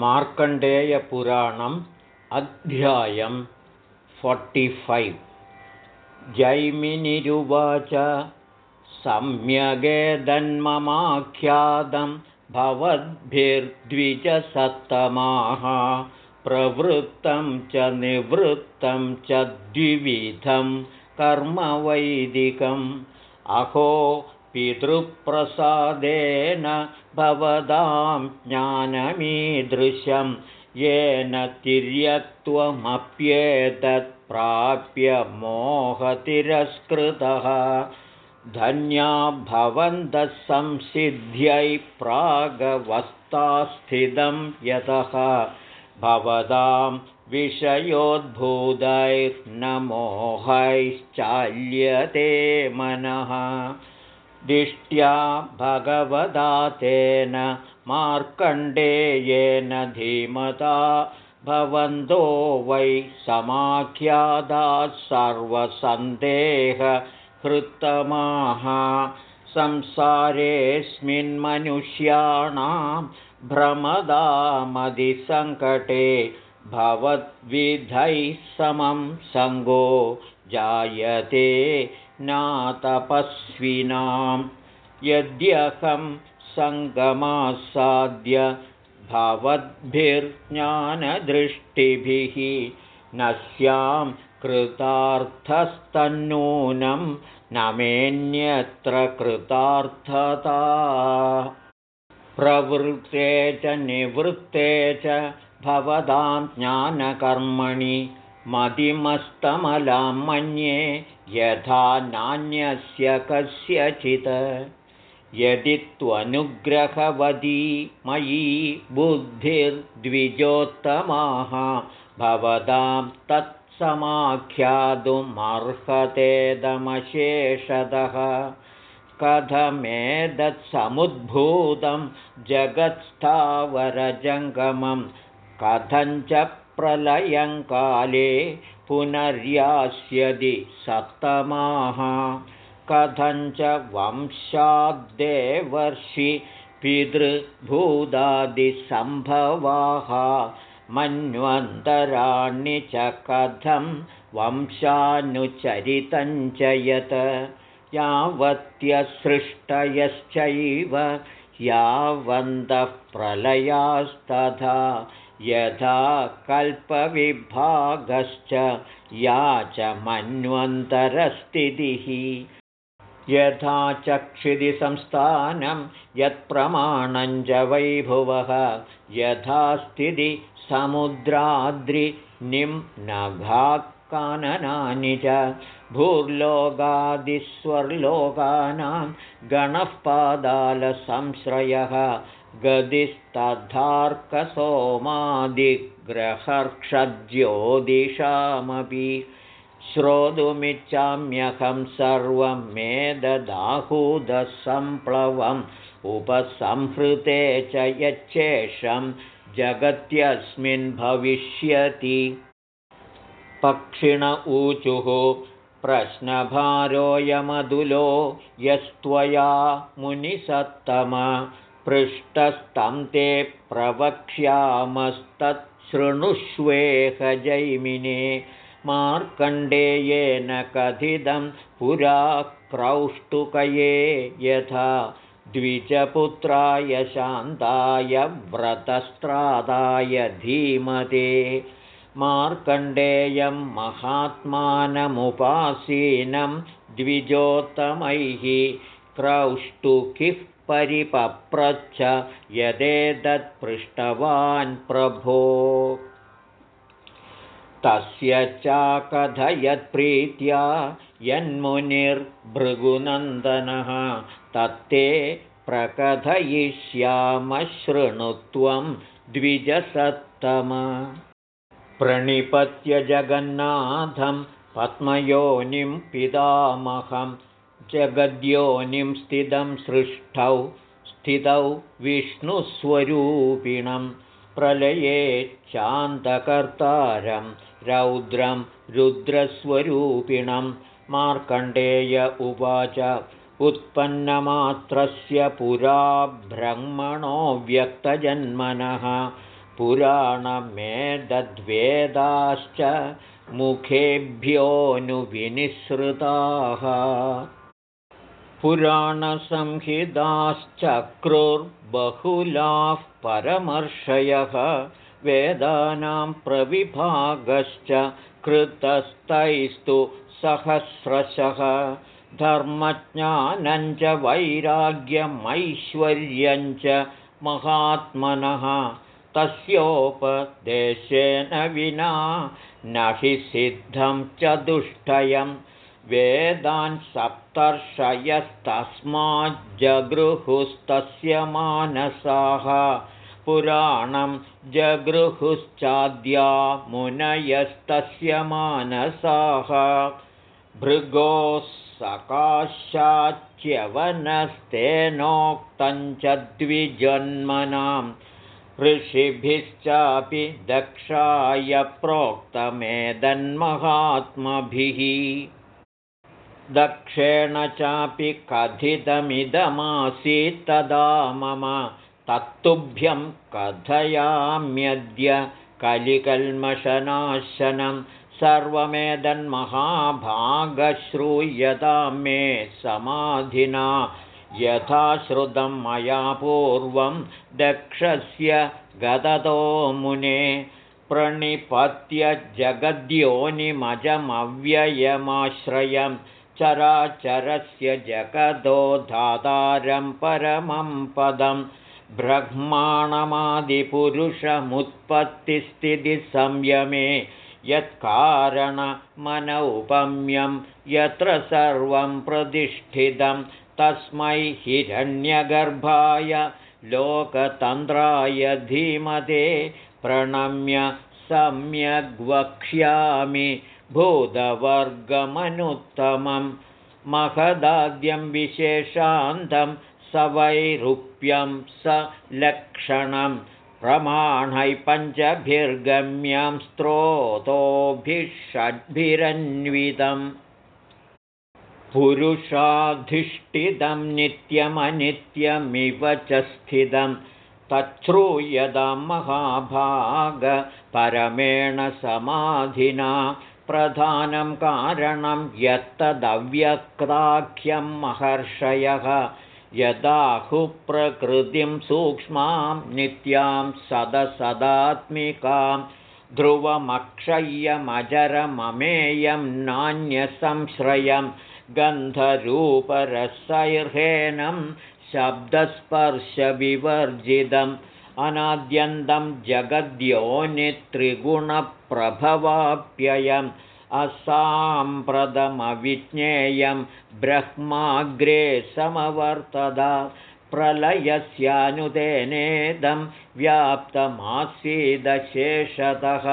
मार्कण्डेयपुराणम् अध्यायं फोर्टिफैव् जैमिनिरुवाच सम्यगेदन्ममाख्यातं भवद्भिर्द्विजसत्तमाः प्रवृत्तं च निवृत्तं च द्विविधं कर्मवैदिकम्। अहो पितृप्रसादेन भवदां ज्ञानमीदृशं येन तिर्यक्त्वमप्येतत्प्राप्य मोहतिरस्कृतः। धन्या भवन्तः संसिद्ध्यै प्रागवस्तास्थितं यतः। भवतां विषयोद्भूतैर्न मोहैश्चाल्यते मनः दिष्ट्या भगवदा तेन मार्कण्डेयेन धीमता भवन्तो वै समाख्यादाः सर्वसन्देहहृत्तमाः संसारेऽस्मिन्मनुष्याणां भ्रमदामधिसङ्कटे भवद्विधैः समं सङ्गो जायते नातपस्विनां यद्यहं सङ्गमासाद्य भवद्भिर्ज्ञानदृष्टिभिः न स्यां कृतार्थस्तन्नूनं न मेऽन्यत्र कृतार्थता। प्रवृत्ते च निवृत्ते च भवतां ज्ञानकर्मणि मदिमस्तमलां मन्ये यथा नान्यस्य कस्यचित्। यदि त्वनुग्रहवदी मयि बुद्धिर्द्विजोत्तमाः भवतां तत्समाख्यातुमर्हतेदमशेषतः। कथमेतत्समुद्भूतं जगत्स्थावरजङ्गमं कथञ्च प्रलयङ्काले पुनर्यास्यदि सप्तमाः। कथञ्च वंशाद्देवर्षि पितृभूतादिसम्भवाः मन्वन्तराणि च कथं वंशानुचरितञ्च यत्? यावत्यसृष्टयश्चैव यावन्तः प्रलयास्तथा यथा कल्पविभागश्च या च मन्वन्तरस्थितिः। यथा चक्षिदिसंस्थानं यत्प्रमाणञ्च वैभुवः यथा स्थितिसमुद्राद्रिनिम्नघाकाननानि च भूर्लोकादिस्वर्लोकानां गणःपादालसंश्रयः गदिस्तद्धार्कसोमादिग्रहर्षज्योतिषामपि श्रोतुमिच्छाम्यहं सर्वं मे ददाहूदसम्प्लवम् उपसंहृते च भविष्यति। पक्षिण ऊचुः प्रश्नभारोऽयमधुलो यस्त्वया मुनिसत्तम पृष्टस्तं ते जैमिने मार्कण्डेयेन कथितं पुरा क्रौष्टुकये यथा द्विजपुत्राय शान्ताय व्रतस्त्रादाय धीमते। मार्कण्डेयं महात्मानमुपासीनं द्विजोत्तमैः क्रौष्टुकिः परिपप्रच्छ यदेतत्पृष्टवान् प्रभो। तस्य चाकथयत्प्रीत्या यन्मुनिर्भृगुनन्दनः तत्ते प्रकथयिष्यामशृणुत्वं द्विजसत्तम। प्रणिपत्य जगन्नाथं पद्मयोनिं पितामहं जगद्योनिं स्थितं सृष्टौ स्थितौ विष्णुस्वरूपिणं प्रलये चान्तकर्तारं रौद्रं रुद्रस्वरूपिणं मार्कण्डेय उवाच उत्पन्नमात्रस्य पुरा ब्रह्मणो व्यक्तजन्मनः पुराणमेदद्वेदाश्च मुखेभ्योऽनुविनिसृताः पुराणसंहिताश्चक्रुर्बहुलाः परमर्षयः वेदानां प्रविभागश्च कृतस्तैस्तु सहस्रशः। धर्मज्ञानञ्च वैराग्यमैश्वर्यञ्च महात्मनः। तस्योपदेशेन विना न हि सिद्धं च दुष्टयं वेदान् सप्तर्षयस्तस्माज्जगृहुस्तस्य मानसाः पुराणं जगृहुश्चाद्या मुनयस्तस्य मानसाः भृगोः सकाशाच्यवनस्तेनोक्तञ्च द्विजन्मनां ऋषिभिश्चापि दक्षाय प्रोक्तमेदन्महात्मभिः दक्षेण चापि कथितमिदमासीत् तदा मम तत्तुभ्यं कथयाम्यद्य कलिकल्मषनाशनं सर्वमेदन्महाभागश्रूयतां मे समाधिना यथा श्रुतं मया पूर्वं दक्षस्य गदतो मुने प्रणिपत्य जगद्योनिमजमव्ययमाश्रयं चराचरस्य जगदो धातारं परमं पदम् ब्रह्माणमादिपुरुषमुत्पत्तिस्थितिसंयमे यत्कारणमनौपम्यं यत्र सर्वं प्रतिष्ठितं तस्मै हिरण्यगर्भाय लोकतन्त्राय धीमते प्रणम्य सम्यग्वक्ष्यामि भूतवर्गमनुत्तमं महदाद्यं विशेषान्तं स वैरूप्यं स लक्षणं प्रमाणै पञ्चभिर्गम्यं षड्भिरन्वितम् पुरुषाधिष्ठितं नित्यमनित्यमिव च स्थितं तच्छ्रूयदं महाभागपरमेण समाधिना प्रधानं कारणं यत्तदव्यक्ताख्यं महर्षयः। यदाहुप्रकृतिं सूक्ष्मां नित्यां सदसदात्मिकां ध्रुवमक्षय्यमजरममेयं नान्यसंश्रयं गन्धरूपरसैर्हेनं शब्दस्पर्शविवर्जितम् अनाद्यन्तं जगद्योनित्रिगुणप्रभवाप्ययम् असाम्प्रदमविज्ञेयं ब्रह्माग्रे समवर्तदा प्रलयस्यानुदेनेदं व्याप्तमासीदशेषतः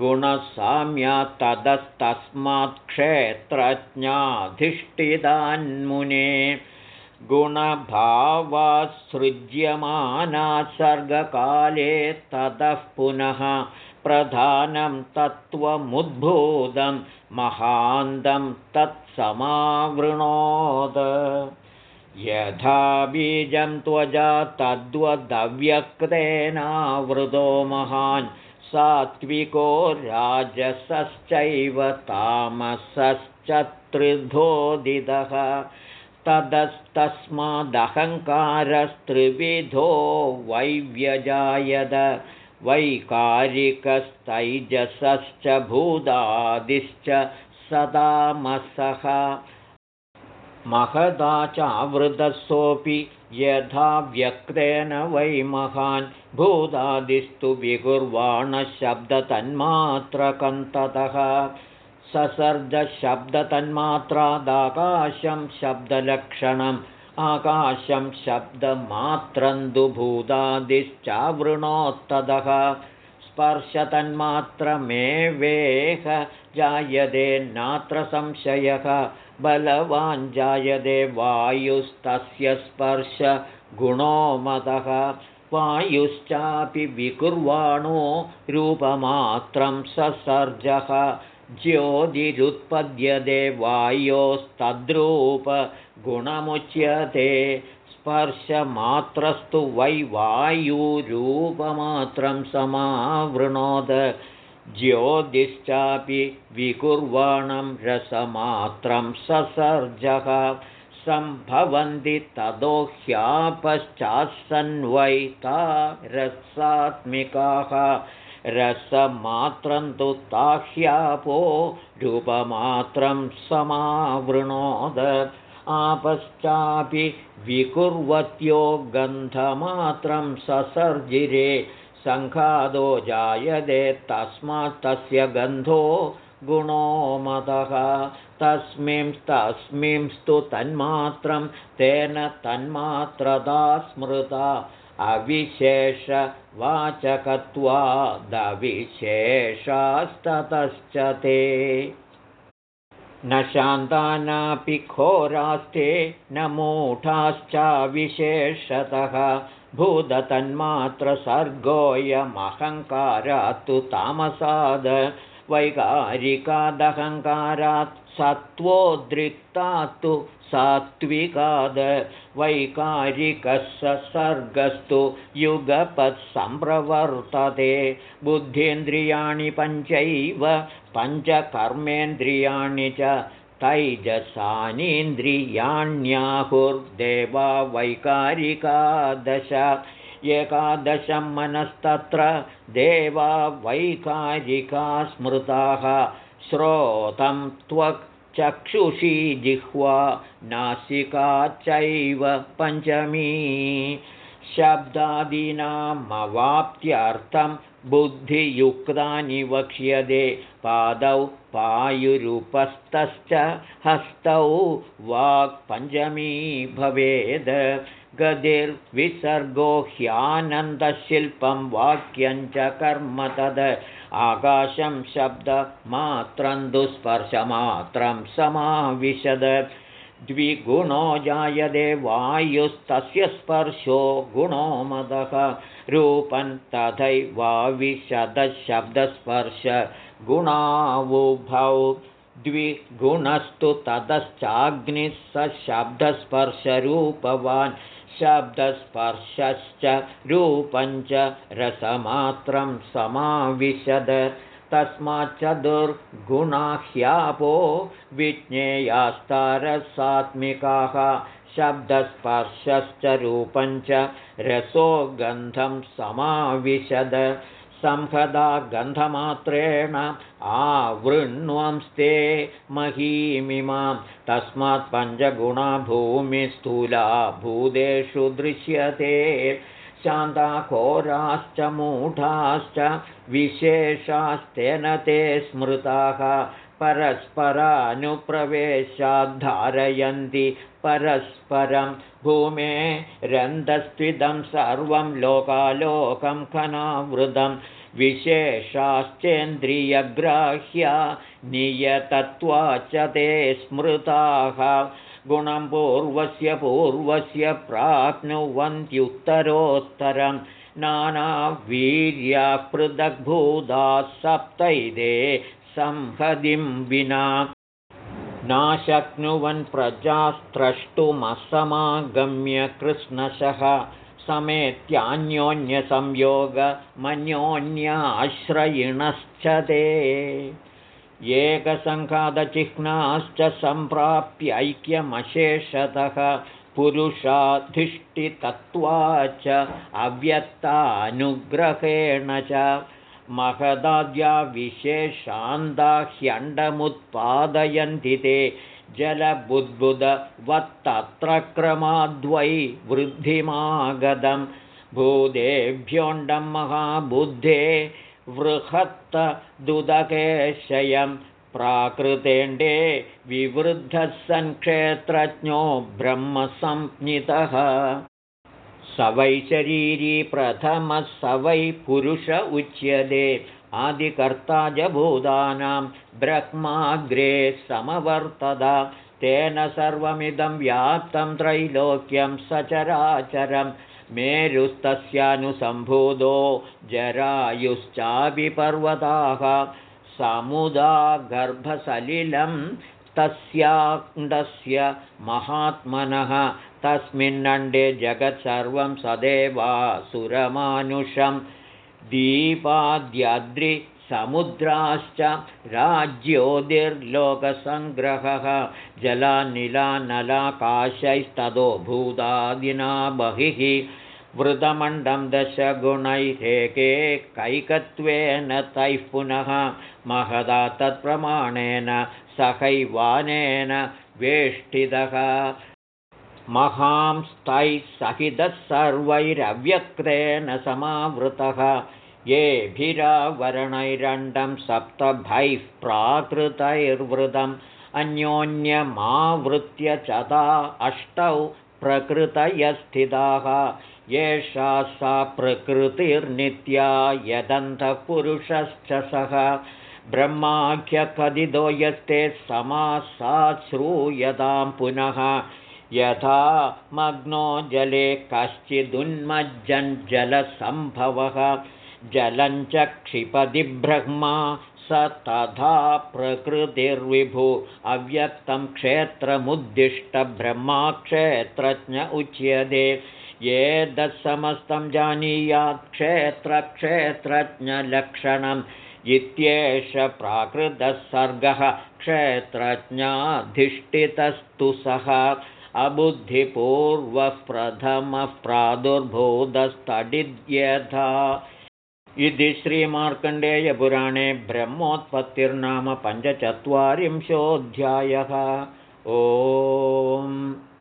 गुणसाम्यात् ततस्तस्मात् क्षेत्रज्ञाधिष्ठितान्मुने गुणभावात्सृज्यमाना सर्गकाले ततः पुनः प्रधानं तत्त्वमुद्भूतं महान्तं तत्समावृणोद यथा बीजं त्वजा तद्वदव्यक्तेनावृतो महान् सात्विको राजसश्चैव तामसश्चत्रिधोदितः ततस्तस्मादहङ्कारस्त्रिविधो वैव्यजायद वैकारिकस्तैजसश्च भूदादिश्च सदामसः। महदा चावृतसोऽपि यथा व्यक्तेन वै महान् भूदादिस्तु विकुर्वाणशब्दतन्मात्रकन्ततः ससर्जशब्दतन्मात्रादाकाशं शब्दलक्षणम् आकाशं शब्दमात्रन्दुभूतादिश्चावृणोत्तदः। स्पर्शतन्मात्रमेवेह जायते नात्र संशयः बलवान् जायते वायुस्तस्य स्पर्शगुणो मदः वायुश्चापि विकुर्वाणो रूपमात्रं ससर्जः ज्योतिरुत्पद्यते वायोस्तद्रूपगुणमुच्यते स्पर्शमात्रस्तु वै वायुरूपमात्रं समावृणोद ज्योतिश्चापि विकुर्वाणं रसमात्रं ससर्जः सम्भवन्ति ततो ह्यापश्चात्सन्वैता रसात्मिकाः रसमात्रं तु ताह्यापो रूपमात्रं समावृणोद। आपश्चापि विकुर्वत्यो गन्धमात्रं ससर्जिरे सङ्घादो जायते तस्मात् तस्य गन्धो गुणो मदः तस्मिंस्तस्मिंस्तु तन्मात्रं तेन तन्मात्रदा स्मृता अविशेषवाचकत्वादविशेषास्ततश्च ते। न शान्तानापि घोरास्ते न मूढाश्चाविशेषतः। भूततन्मात्रसर्गोऽयमहङ्कारात् तु तामसाद वैकारिकादहङ्कारात् सत्त्वोद्रिक्तात्तु सात्विकाद वैकारिकः सर्गस्तु युगपत्सम्प्रवर्तते बुद्धीन्द्रियाणि पञ्चैव पञ्चकर्मेन्द्रियाणि च तैजसानीन्द्रियाण्याहुर्देवा वैकारिकादश एकादशं मनस्तत्र देवा वैकारिका स्मृताः। श्रोतं त्वक् चक्षुषी जिह्वा नासिका चैव पञ्चमी। शब्दादीनामवाप्त्यर्थं बुद्धियुक्तानि वक्ष्यते। पादौ पायुरूपस्तश्च हस्तौ वाक्पञ्चमी भवेद् गतिर्विसर्गो ह्यानन्दशिल्पं वाक्यञ्च कर्म तद्। आकाशं शब्दमात्रं दुःस्पर्शमात्रं समाविशद। द्विगुणो जायते वायुस्तस्य स्पर्शो गुणो मदः। रूपं तथैवाविशदशब्दस्पर्श गुणावुभौ। द्विगुणस्तु शब्दस्पर्शरूपवान् शब्दस्पर्शश्च रूपञ्च रसमात्रं समाविशद। तस्माच्चतुर्गुणाह्यापो विज्ञेयास्तारसात्मिकाः शब्दस्पर्शश्च रूपञ्च रसो गन्धं समाविशद संहदा गन्धमात्रेण आवृण्वंस्ते महीमिमां। तस्मात् पञ्चगुणा भूमिस्थूला भूतेषु दृश्यते। शान्ताघोराश्च मूढाश्च विशेषास्तेन ते स्मृताः परस्परानुप्रवेशाद्धारयन्ति परस्परं भूमे रन्धस्त्विदं सर्वं लोकालोकं खनावृतं विशेषाश्चेन्द्रियग्राह्या नियतत्वा च ते स्मृताः गुणं पूर्वस्य पूर्वस्य प्राप्नुवन्त्युत्तरोत्तरं नानावीर्या पृथग्भूताः सप्तैदे संहदिं विना नाशक्नुवन् प्रजास्त्रष्टुमसमागम्य कृष्णशः समेत्यान्योन्यसंयोगमन्योन्याश्रयिणश्च ते। एकसङ्घातचिह्नाश्च सम्प्राप्यैक्यमशेषतः पुरुषाधिष्ठितत्वा च अव्यक्तानुग्रहेण च महदाद्या विशेषान्दाह्यण्डमुत्पादयन्ति ते जलबुद्बुदवत्तत्र क्रमाद्वै वृद्धिमागतं भूदेभ्योऽण्डं महाबुद्धे वृहत्तदुदकेशयं प्राकृतेण्डे विवृद्धः सङ्क्षेत्रज्ञो ब्रह्मसंज्ञितः। स वै शरीरी प्रथमः स वै पुरुष उच्यते। आदिकर्ता जभूतानां ब्रह्माग्रे समवर्तत। तेन सर्वमिदं व्याप्तं त्रैलोक्यं सचराचरं। मेरुस्तस्यानुसम्भूतो जरायुश्चाभिपर्वताः समुदा गर्भसलिलं तस्याण्डस्य महात्मनः तस्मिन्नण्डे जगत्सर्वं सदेवासुरमानुषं दीपाद्याद्रिसमुद्राश्च राज्योतिर्लोकसङ्ग्रहः जलानिलानलाकाशैस्ततो भूतादिना बहिः वृतमण्डं दशगुणैरेके कैकत्वेन तैः पुनः महदा तत्प्रमाणेन सहैवानेन वेष्टितः महांस्तैः सहितः सर्वैरव्यक्तेन समावृतः। येभिरावरणैरण्डं सप्तभैः प्राकृतैर्वृतम्। अन्योन्यमावृत्य चता अष्टौ प्रकृतयस्थिताः। येषा सा प्रकृतिर्नित्या यदन्तपुरुषश्च सः। ब्रह्माख्यकथितो यस्ते समासात् श्रूयतां पुनः। यथा मग्नो जले कश्चिदुन्मज्जन् जलसम्भवः। जलञ्च क्षिपति ब्रह्मा स तथा प्रकृतिर्विभु। अव्यक्तं क्षेत्रमुद्दिष्टब्रह्मा क्षेत्रज्ञ उच्यते। ये दत्समस्तं जानीयात् क्षेत्रक्षेत्रज्ञलक्षणम्। इत्येष प्राकृतः सर्गः क्षेत्रज्ञाधिष्ठितस्तु सः। अबुद्धिपूर्वः प्रथमः प्रादुर्भूतस्तडिद्यथा इति श्रीमार्कण्डेयपुराणे ब्रह्मोत्पत्तिर्नाम पञ्चचत्वारिंशोऽध्यायः। ओ